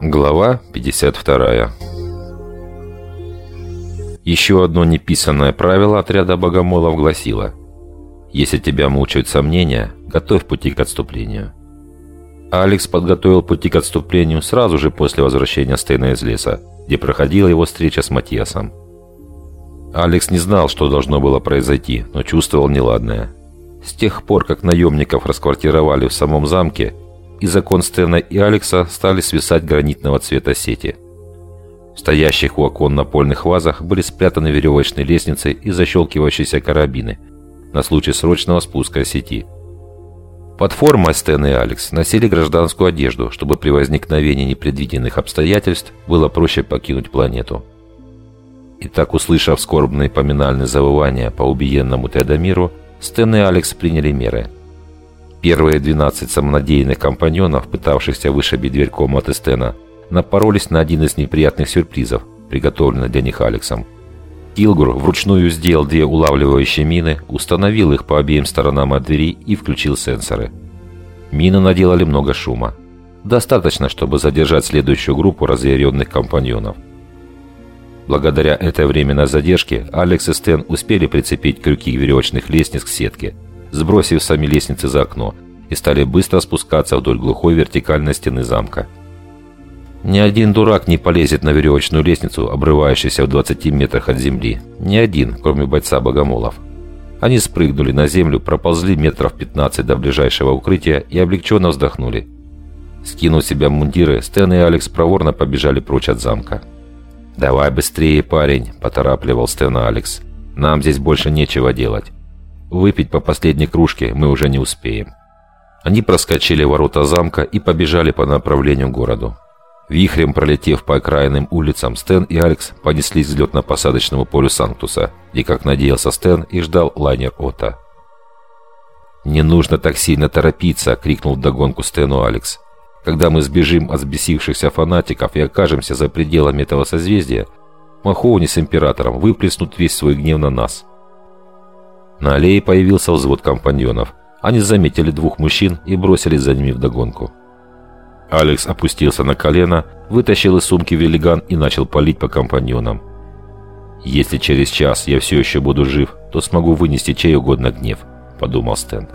Глава 52 Еще одно неписанное правило отряда богомолов гласило «Если тебя мучают сомнения, готовь пути к отступлению». Алекс подготовил пути к отступлению сразу же после возвращения Стейна из леса, где проходила его встреча с Матиасом. Алекс не знал, что должно было произойти, но чувствовал неладное. С тех пор, как наемников расквартировали в самом замке, и закон Стена и Алекса стали свисать гранитного цвета сети. В стоящих у окон напольных вазах были спрятаны веревочные лестницы и защелкивающиеся карабины на случай срочного спуска сети. Под формой Стэн и Алекс носили гражданскую одежду, чтобы при возникновении непредвиденных обстоятельств было проще покинуть планету. И так, услышав скорбные поминальные завывания по убиенному Тедамиру, Стэн и Алекс приняли меры – Первые 12 самонадеянных компаньонов, пытавшихся вышибить дверь комнаты Стена, напоролись на один из неприятных сюрпризов, приготовленный для них Алексом. Килгур вручную сделал две улавливающие мины, установил их по обеим сторонам от двери и включил сенсоры. Мины наделали много шума. Достаточно, чтобы задержать следующую группу разъяренных компаньонов. Благодаря этой временной задержке Алекс и Стэн успели прицепить крюки веревочных лестниц к сетке – сбросив сами лестницы за окно, и стали быстро спускаться вдоль глухой вертикальной стены замка. Ни один дурак не полезет на веревочную лестницу, обрывающуюся в 20 метрах от земли. Ни один, кроме бойца Богомолов. Они спрыгнули на землю, проползли метров 15 до ближайшего укрытия и облегченно вздохнули. Скинув себя мундиры, Стэн и Алекс проворно побежали прочь от замка. «Давай быстрее, парень!» – поторапливал Стэн Алекс. «Нам здесь больше нечего делать. Выпить по последней кружке мы уже не успеем. Они проскочили ворота замка и побежали по направлению к городу. Вихрем пролетев по окраинным улицам, Стэн и Алекс понеслись взлетно-посадочному полю Санктуса, где, как надеялся Стэн, и ждал лайнер Ота. «Не нужно так сильно торопиться!» — крикнул вдогонку Стэну Алекс. «Когда мы сбежим от взбесившихся фанатиков и окажемся за пределами этого созвездия, Махоуни с Императором выплеснут весь свой гнев на нас. На аллее появился взвод компаньонов. Они заметили двух мужчин и бросились за ними вдогонку. Алекс опустился на колено, вытащил из сумки велиган и начал палить по компаньонам. «Если через час я все еще буду жив, то смогу вынести чей угодно гнев», – подумал Стэн.